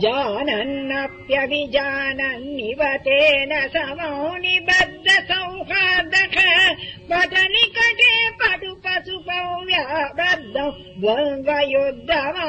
जानन्नप्यभिजानन्निव तेन समो निबद्ध सौहार्दख पतनिके पटुपशुपौ व्याबद्धौ द्वन्द्वयुद्धमा